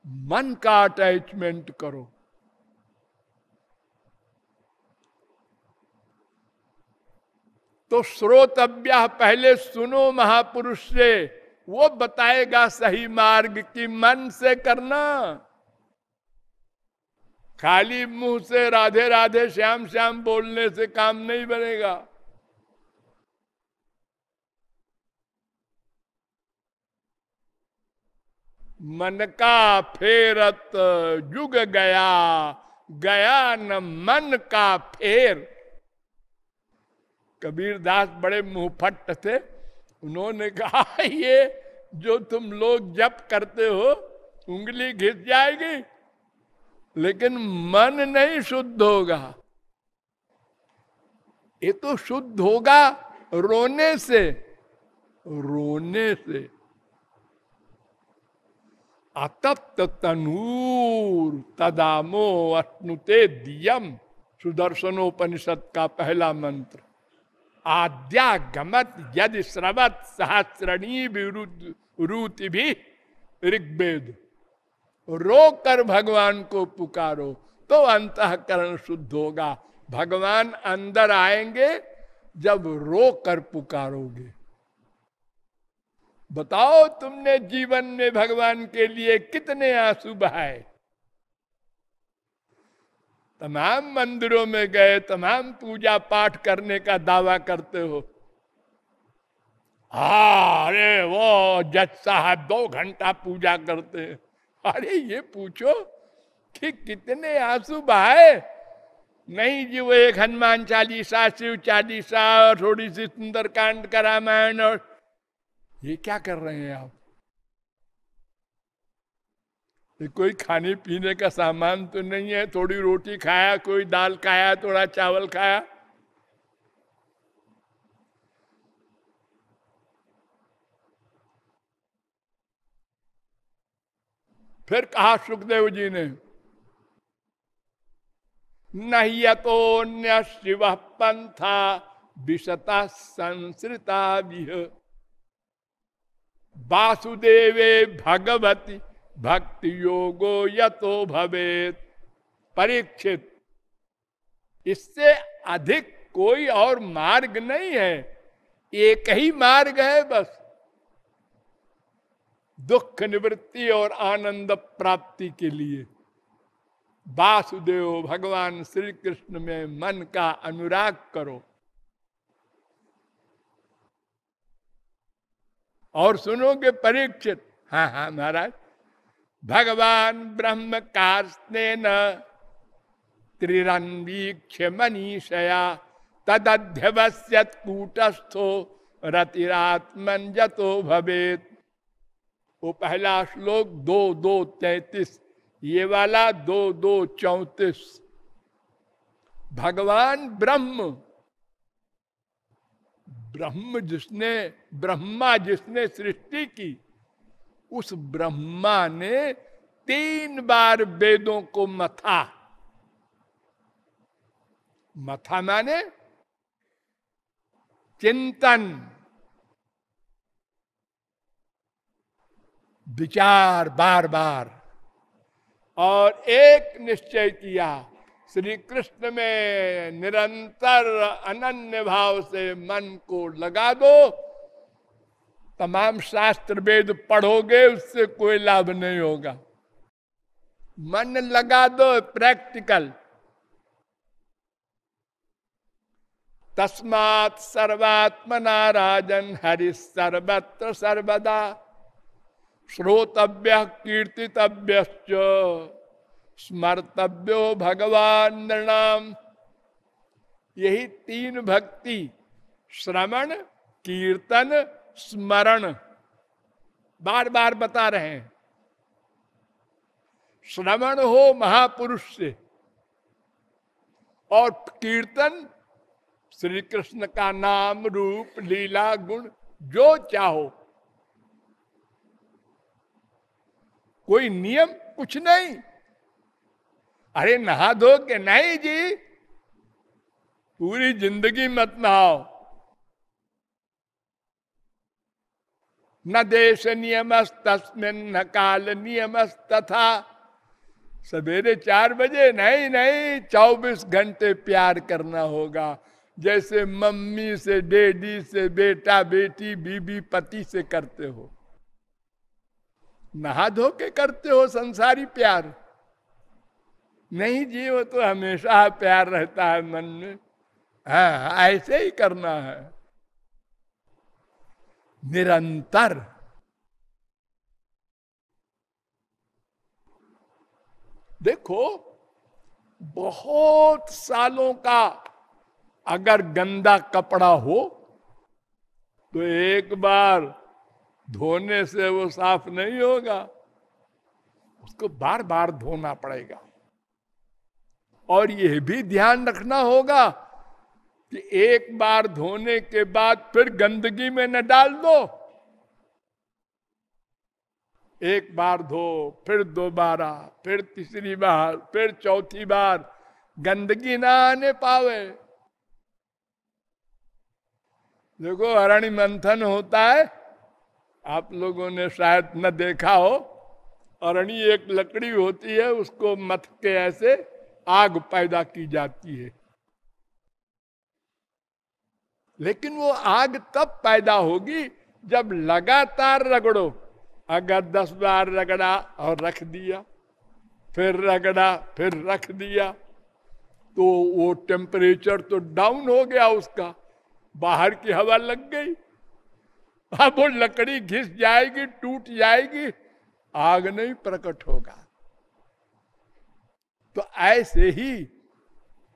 मन का अटैचमेंट करो। तो श्रोतव्य पहले सुनो महापुरुष से, वो बताएगा सही मार्ग की मन से करना। खाली मुँह से राधे राधे श्याम श्याम बोलने से काम नहीं बनेगा। मन का फेरत जुग गया गया न मन का फेर। कबीर दास बड़े मुंहफट थे। उन्होंने कहा, ये जो तुम लोग जप करते हो, उंगली घिस जाएगी लेकिन मन नहीं शुद्ध होगा। ये तो शुद्ध होगा रोने से रोने से। अतप्त तनूर तदामो अश्नुते दियम, सुदर्शनोपनिषद का पहला मंत्र। आद्यागमत यदि श्रवत सहस्रणी रूति भी ऋग्वेद। रो कर भगवान को पुकारो तो अंतकरण शुद्ध होगा। भगवान अंदर आएँगे, जब रो कर पुकारोगे। बताओ तुमने जीवन में भगवान के लिए कितने आँसू बहाए तमाम मंदिरों में गए, तमाम पूजा पाठ करने का दावा करते हो। हा अरे वो जज साहब दो घंटा पूजा करते हैं। अरे ये पूछो कि कितने आँसू बहाए? नहीं जी वो एक हनुमान चालीसा, शिव चालीसा, और थोड़ी सी सुंदर कांड का रामायण और ये क्या कर रहे हैं आप? ये कोई खाने पीने का सामान तो नहीं है? थोड़ी रोटी खाया, कोई दाल खाया, थोड़ा चावल खाया? फिर कहा, सुखदेव जी ने, नहीं तो शिव पंथा विशता संसृता वासुदेवे भगवती भक्ति योगो यतो भवेत। परीक्षित, इससे अधिक कोई और मार्ग नहीं है। एक ही मार्ग है बस। दुख निवृत्ति और आनंद प्राप्ति के लिए। वासुदेव भगवान श्री कृष्ण में मन का अनुराग करो। और सुनोगे परीक्षित। हाँ हाँ महाराज। भगवान ब्रह्म कास्तेन त्रिरन्वीक्ष मनीषया तदध्यवस्यत कूटस्थो रतिरात्मन जतो भवेत। वो पहला श्लोक दो दो, तैतीस, ये वाला दो दो, चौतीस। भगवान ब्रह्म ब्रह्म जिसने, ब्रह्मा जिसने सृष्टि की, उस ब्रह्मा ने तीन बार वेदों को मथा। मथा माने चिंतन। विचार बार बार। और एक निश्चय किया श्री कृष्ण में निरंतर अनन्य भाव से मन को लगा दो। तमाम शास्त्र वेद पढ़ोगे, उससे कोई लाभ नहीं होगा। मन लगा दो प्रैक्टिकल। तस्मात सर्वात्मना राजन हरि सर्वत्र सर्वदा। श्रोतव्य कीर्तितव्य स्मर्तव्यो भगवान नाम यही तीन भक्ति, श्रवण, कीर्तन, स्मरण। बार बार बता रहे हैं। श्रवण हो महापुरुष से और कीर्तन, श्री कृष्ण का नाम, रूप, लीला, गुण, जो चाहो। कोई नियम कुछ नहीं। अरे नहा धो के नहीं जी। पूरी ज़िंदगी मत नहाओ। न देश नियम तस्मिन न काल नियम तथा सवेरे चार बजे, नहीं नहीं, चौबीस घंटे प्यार करना होगा। जैसे मम्मी से, डैडी से, बेटा, बेटी, बीबी, पति से करते हो। नहा धो के करते हो संसारी प्यार। नहीं जी वो तो हमेशा प्यार रहता है मन में। हाँ ऐसे ही करना है। निरंतर। देखो, बहुत सालों का अगर गंदा कपड़ा हो तो एक बार धोने से वो साफ़ नहीं होगा, उसको बार बार धोना पड़ेगा। और यह भी ध्यान रखना होगा कि एक बार धोने के बाद फिर गंदगी में न डाल दो। एक बार धो, फिर दोबारा, फिर तीसरी बार, फिर चौथी बार, गंदगी ना आने पावे। देखो, हरणी मंथन होता है आप लोगों ने शायद न देखा हो अरणी एक लकड़ी होती है, उसको मथ के ऐसे आग पैदा की जाती है। लेकिन वो आग तब पैदा होगी जब लगातार रगड़ो। अगर दस बार रगड़ा और रख दिया, फिर रगड़ा, फिर रख दिया तो वो टेम्परेचर तो डाउन हो गया उसका। बाहर की हवा लग गई अब वो लकड़ी घिस जाएगी, टूट जाएगी, आग नहीं प्रकट होगा। तो ऐसे ही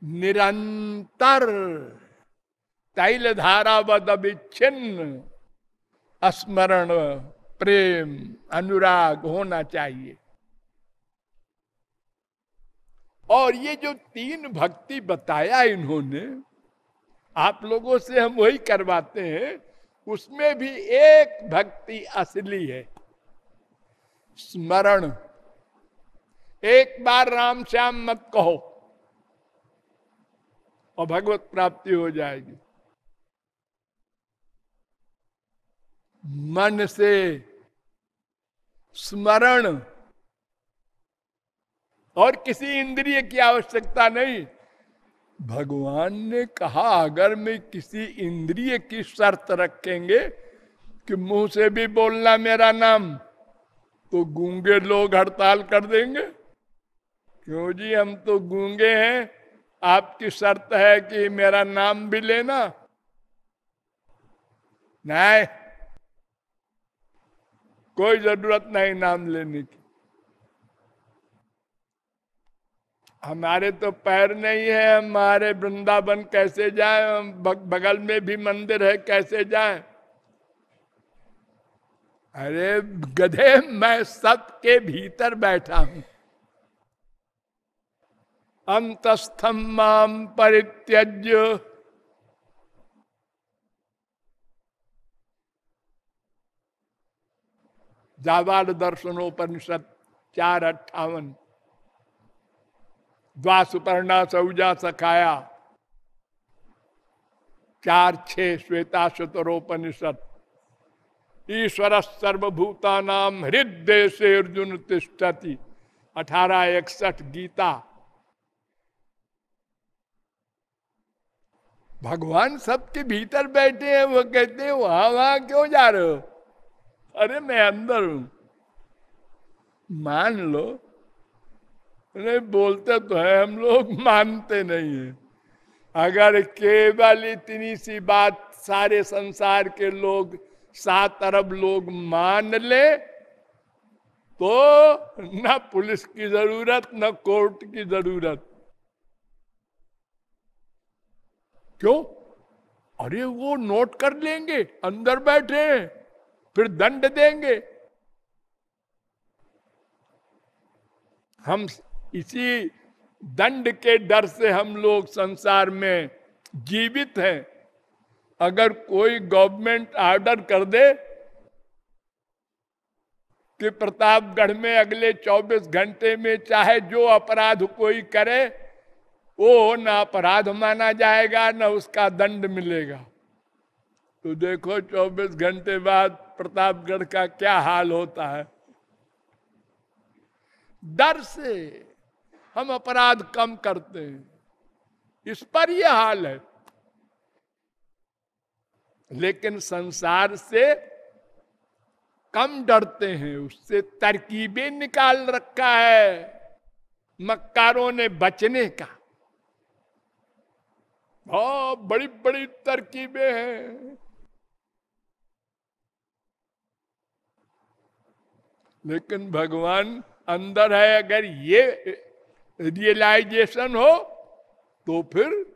निरंतर तैल धारा विच्छिन्न स्मरण, प्रेम, अनुराग होना चाहिए। और ये जो तीन भक्ति बताया इन्होंने, आप लोगों से हम वही करवाते हैं उसमें भी एक भक्ति असली है। स्मरण। एक बार राम श्याम मत कहो और भगवत प्राप्ति हो जाएगी। मन से स्मरण। और किसी इंद्रिय की आवश्यकता नहीं। भगवान ने कहा, अगर मैं किसी इंद्रिय की शर्त रखेंगे कि मुँह से भी बोलना मेरा नाम तो गूँगे लोग हड़ताल कर देंगे। क्यों जी, हम तो गूँगे हैं। आपकी शर्त है कि मेरा नाम भी लेना। नहीं, कोई ज़रूरत नहीं नाम लेने की। हमारे तो पैर नहीं है, हमारे वृंदावन कैसे जाए बगल में भी मंदिर है, कैसे जाए? अरे गधे, मैं सबके भीतर बैठा हूँ। अंतस्थम माम परित्यज्य। जावाल दर्शनोपनिषद चार अट्ठावन। द्वासुपर्णा सौजा सखाया। चार छे श्वेता शतरोपनिषद। ईश्वर सर्वभूता नाम हृदय से अर्जुन तिष्ठति। अठारह इकसठ गीता। भगवान सबके भीतर बैठे हैं, वो कहते हैं, वहाँ वहाँ क्यों जा रहे हो? अरे, मैं अंदर हूँ। मान लो नहीं, बोलते तो है, हम लोग मानते नहीं है। अगर केवल इतनी सी बात सारे संसार के लोग, सात अरब लोग मान ले तो न पुलिस की ज़रूरत, न कोर्ट की ज़रूरत। क्यों? अरे, वो नोट कर लेंगे, अंदर बैठे फिर दंड देंगे। हम इसी दंड के डर से हम लोग संसार में जीवित हैं। अगर कोई गवर्नमेंट ऑर्डर कर दे कि प्रतापगढ़ में अगले 24 घंटे में चाहे जो अपराध कोई करे, वो न अपराध माना जाएगा, न उसका दंड मिलेगा। तो देखो 24 घंटे बाद प्रतापगढ़ का क्या हाल होता है। डर से हम अपराध कम करते हैं। इस पर यह हाल है। लेकिन संसार से कम डरते हैं, उससे तरकीबें निकाल रखा है मक्कारों ने बचने का। बहुत बड़ी बड़ी तरकीबें हैं। लेकिन भगवान अंदर है, अगर ये रियलाइजेशन हो तो फिर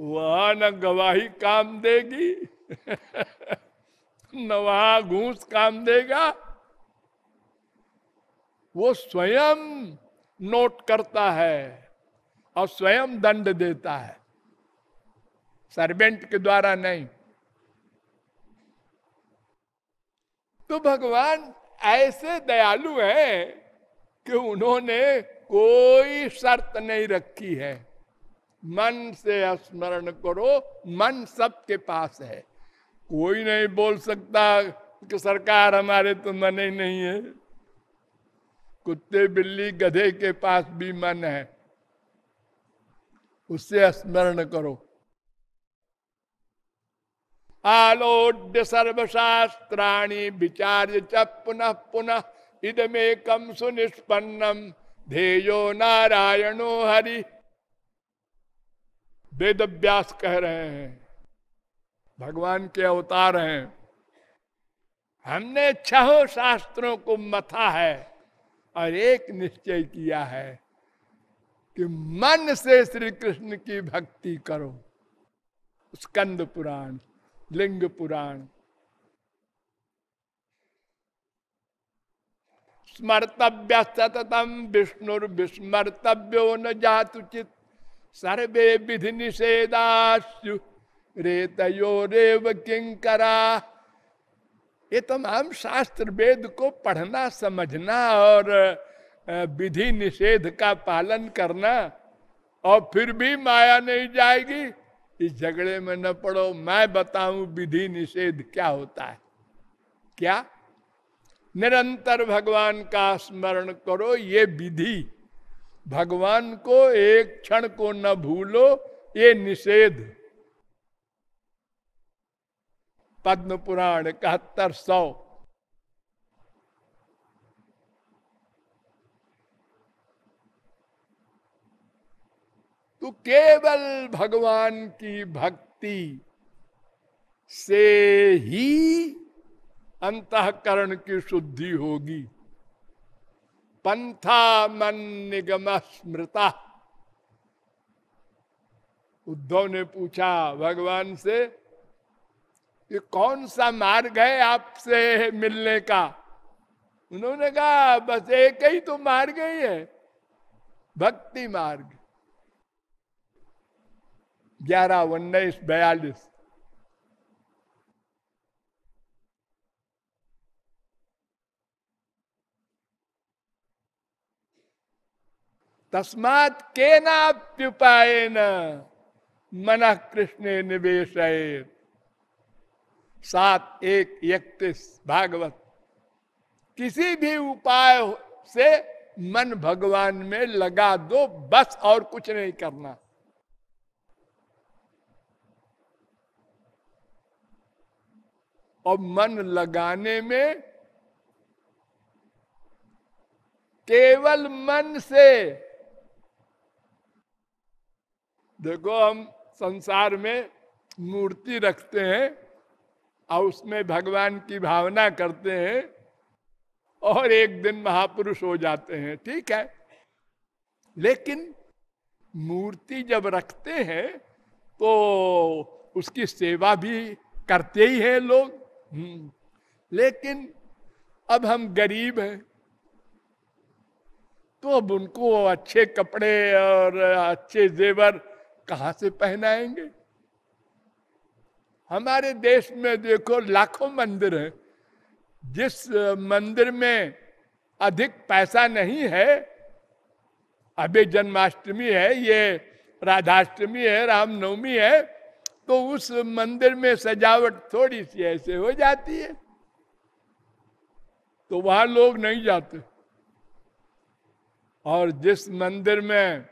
वहाँ न गवाही काम देगी, न वहाँ घूस काम देगा। वो स्वयं नोट करता है और स्वयं दंड देता है। सर्वेंट के द्वारा नहीं। तो भगवान ऐसे दयालु हैं कि उन्होंने कोई शर्त नहीं रखी है। मन से स्मरण करो, मन सबके पास है। कोई नहीं बोल सकता कि सरकार हमारे तो मन ही नहीं है। कुत्ते बिल्ली गधे के पास भी मन है। उससे स्मरण करो। आलोड्य सर्वशास्त्राणी विचार्य च पुनः पुनः इदमेकम सुनिष्पन्नम। धेयो नारायणो हरि। वेद व्यास कह रहे हैं, भगवान के अवतार हैं। हमने छह शास्त्रों को मथा है और एक निश्चय किया है कि मन से श्री कृष्ण की भक्ति करो। स्कंद पुराण, लिंग पुराण स्मर्तव्य सततम विष्णुर्विस्मर्तव्यो न जातुचित सर्वे विधि निषेधाशु रेतयो रेव किंकरा ये तमाम शास्त्र वेद को पढ़ना, समझना और विधि निषेध का पालन करना, और फिर भी माया नहीं जाएगी। इस झगड़े में न पड़ो, मैं बताऊँ विधि निषेध क्या होता है। क्या? निरंतर भगवान का स्मरण करो, ये विधि। भगवान को एक क्षण को न भूलो, ये निषेध। पद्म पुराण इकहत्तर सौ। तो केवल भगवान की भक्ति से ही अंतकरण की शुद्धि होगी। पंथा मन निगम स्मृता। उद्धव ने पूछा, भगवान से कि कौन सा मार्ग है आपसे मिलने का? उन्होंने कहा, बस एक ही तो मार्ग ही है, भक्ति मार्ग। ग्यारह, उन्नीस, बयालीस। तस्मात के नाप्युपाय न मन कृष्ण निवेश सात, एक, इकतीस, भागवत। किसी भी उपाय से मन भगवान में लगा दो, बस और कुछ नहीं करना। और मन लगाने में केवल मन से देखो, हम संसार में मूर्ति रखते हैं और उसमें भगवान की भावना करते हैं और एक दिन महापुरुष हो जाते हैं, ठीक है लेकिन मूर्ति जब रखते हैं तो उसकी सेवा भी करते ही हैं लोग हम्म। लेकिन अब हम गरीब हैं तो अब उनको अच्छे कपड़े और अच्छे जेवर कहाँ से पहनाएँगे? हमारे देश में देखो, लाखों मंदिर हैं। जिस मंदिर में अधिक पैसा नहीं है, अभी जन्माष्टमी है, ये राधाष्टमी है, रामनवमी है तो उस मंदिर में सजावट थोड़ी सी ऐसे हो जाती है। तो वहाँ लोग नहीं जाते। और जिस मंदिर में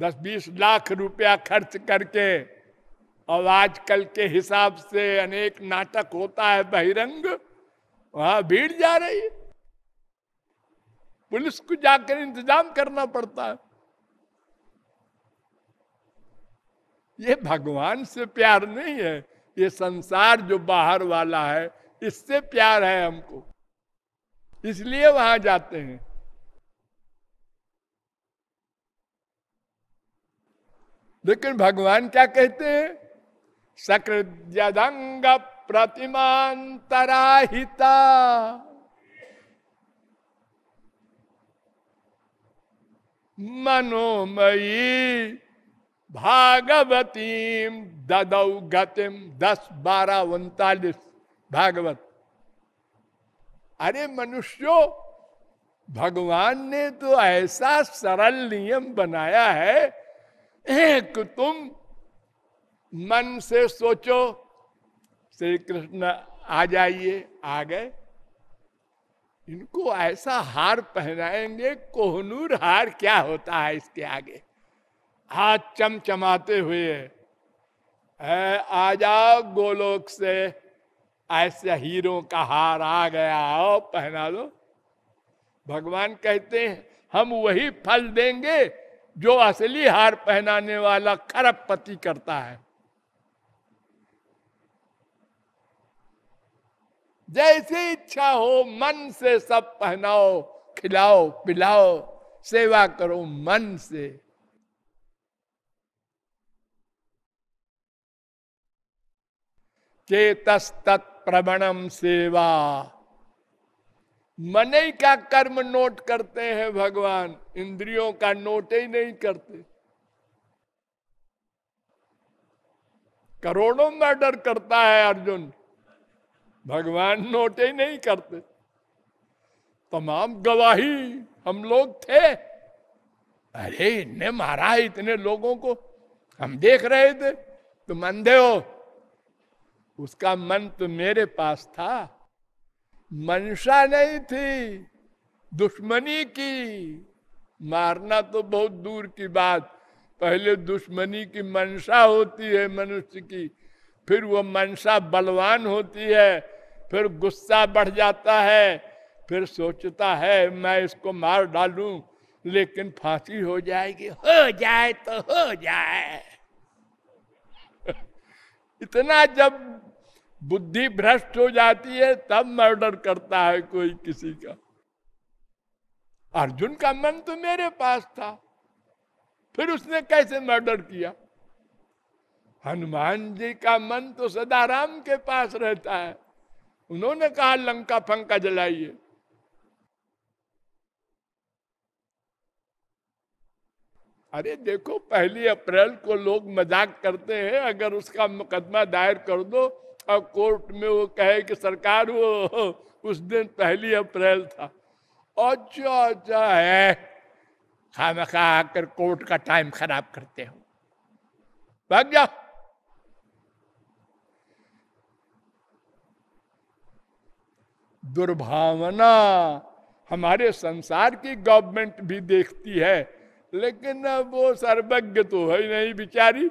दस बीस लाख रुपया खर्च करके, और आजकल के हिसाब से अनेक नाटक होता है बहिरंग, वहाँ भीड़ जा रही है। पुलिस को जाकर इंतज़ाम करना पड़ता है। ये भगवान से प्यार नहीं है, ये संसार जो बाहर वाला है, इससे प्यार है हमको। इसलिए वहाँ जाते हैं। लेकिन भगवान क्या कहते हैं? सकृदंग प्रतिमांतराहिता। मनोमयी भागवती ददौ गतिम दस बारह उनतालीस। भागवत। अरे मनुष्यों, भगवान ने तो ऐसा सरल नियम बनाया है एक तुम मन से सोचो, श्री कृष्ण आ जाइए आ गए इनको ऐसा हार पहनाएँगे, कोहनूर हार क्या होता है इसके आगे। हाथ चमचमाते हुए आ जाओ गोलोक से, ऐसे हीरो का हार आ गया, आओ पहना दो भगवान कहते हैं, हम वही फल देंगे जो असली हार पहनाने वाला खरबपति करता है। जैसी इच्छा हो, मन से सब पहनाओ, खिलाओ, पिलाओ, सेवा करो मन से। चेतस तत्प्रवणम सेवा। मन ही का कर्म नोट करते हैं भगवान, इंद्रियों का नोट ही नहीं करते। करोड़ों मर्डर करता है अर्जुन, भगवान नोट ही नहीं करते। तमाम गवाही हम लोग थे। अरे, इनने मारा है इतने लोगों को। हम देख रहे थे, तुम अंधे हो। उसका मन तो मेरे पास था। मनसा नहीं थी, दुश्मनी की। मारना तो बहुत दूर की बात। पहले दुश्मनी की मनसा होती है मनुष्य की, फिर वो मनसा बलवान होती है, फिर गुस्सा बढ़ जाता है, फिर सोचता है, मैं इसको मार डालूं, लेकिन फांसी हो जाएगी। हो जाए तो हो जाए। इतना जब बुद्धि भ्रष्ट हो जाती है, तब मर्डर करता है कोई किसी का। अर्जुन का मन तो मेरे पास था, फिर उसने कैसे मर्डर किया? हनुमान जी का मन तो सदा राम के पास रहता है। उन्होंने कहा, लंका फंका जलाइए। अरे देखो, पहली अप्रैल को लोग मज़ाक करते हैं, अगर उसका मुकदमा दायर कर दो और कोर्ट में, वो कहे कि, सरकार, वो उस दिन पहली अप्रैल था। अच्छा अच्छा है। खाम खा आकर कोर्ट का टाइम खराब करते हो। भाग जाओ दुर्भावना हमारे संसार की गवर्नमेंट भी देखती है, लेकिन वो सर्वज्ञ तो है नहीं, बिचारी।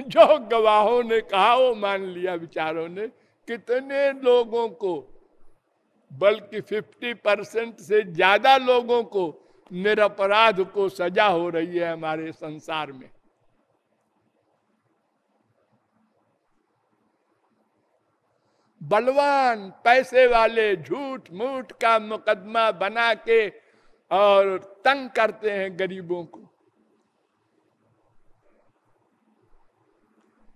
जो गवाहों ने कहा, वो मान लिया विचारों ने। कितने लोगों को? बल्कि 50 परसेंट से ज़्यादा लोगों को निरपराध को सजा हो रही है हमारे संसार में। बलवान, पैसे वाले, झूठ मूठ का मुकदमा बना के और तंग करते हैं गरीबों को।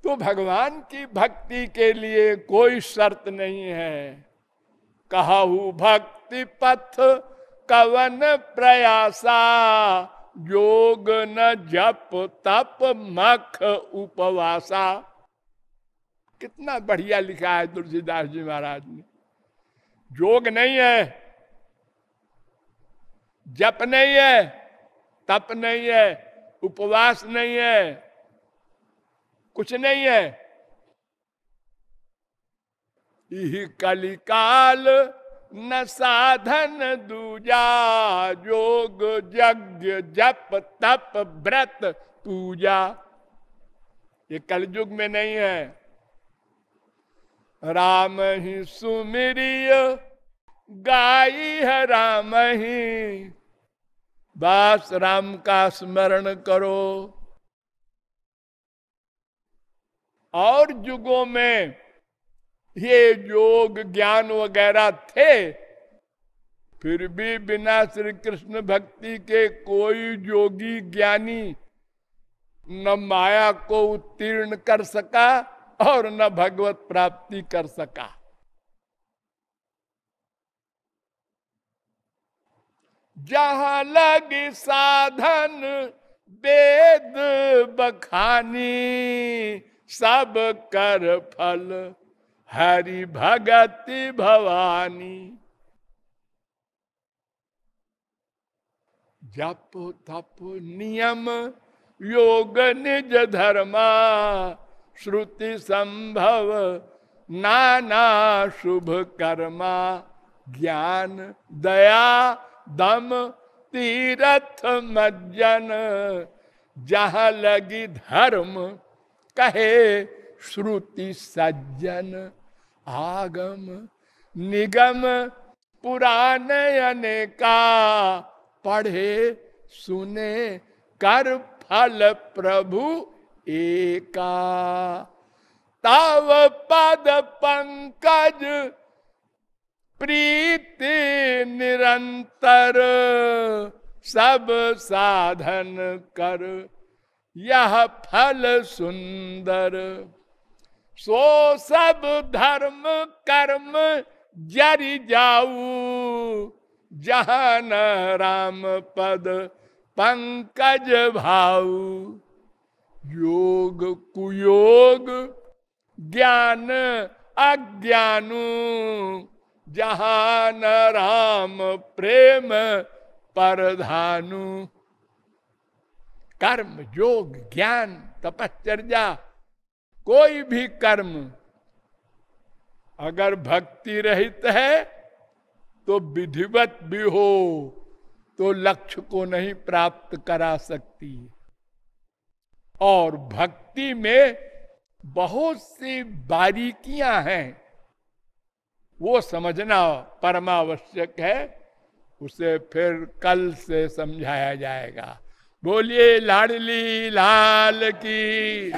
तो भगवान की भक्ति के लिए कोई शर्त नहीं है। कहू भक्ति पथ कवन प्रयासा योग न जप तप मख उपवासा। कितना बढ़िया लिखा है तुलसीदास जी महाराज ने। योग नहीं है, जप नहीं है, तप नहीं है, उपवास नहीं है कुछ नहीं है। यही कलिकाल न साधन, दूजा योग यज्ञ, जप, तप, व्रत, पूजा। ये कलयुग में नहीं है। राम ही सुमिरिय, गाई है राम ही। बस राम का स्मरण करो। और युगों में ये योग ज्ञान वगैरह थे, फिर भी बिना श्री कृष्ण भक्ति के कोई योगी ज्ञानी न माया को उत्तीर्ण कर सका और न भगवत प्राप्ति कर सका। जहाँ लगी साधन, वेद बखानी सब कर फल, हरि भगति भवानी। जप तप नियम, योग निज धर्मा, श्रुति संभव, नाना शुभ कर्मा, ज्ञान, दया, दम, तीरथ, मज्जन। जहाँ लगी धर्म कहे, श्रुति सज्जन, आगम, निगम पुराण अनेका पढ़े, सुने, कर फल प्रभु एका। तव पद पंकज, प्रीति निरंतर, सब साधन कर यह फल सुंदर। सो सब धर्म, कर्म जरि जाऊ, जहान राम पद पंकज भाऊ। योग कुयोग, ज्ञान अज्ञानु, जहान राम प्रेम परधानु। कर्म, योग, ज्ञान, तपश्चर्या, कोई भी कर्म अगर भक्ति रहित है तो विधिवत भी हो तो लक्ष्य को नहीं प्राप्त करा सकती। और भक्ति में बहुत सी बारीकियाँ हैं, वो समझना परमावश्यक है, उसे फिर कल से समझाया जाएगा। बोलिए लाडली लाल की।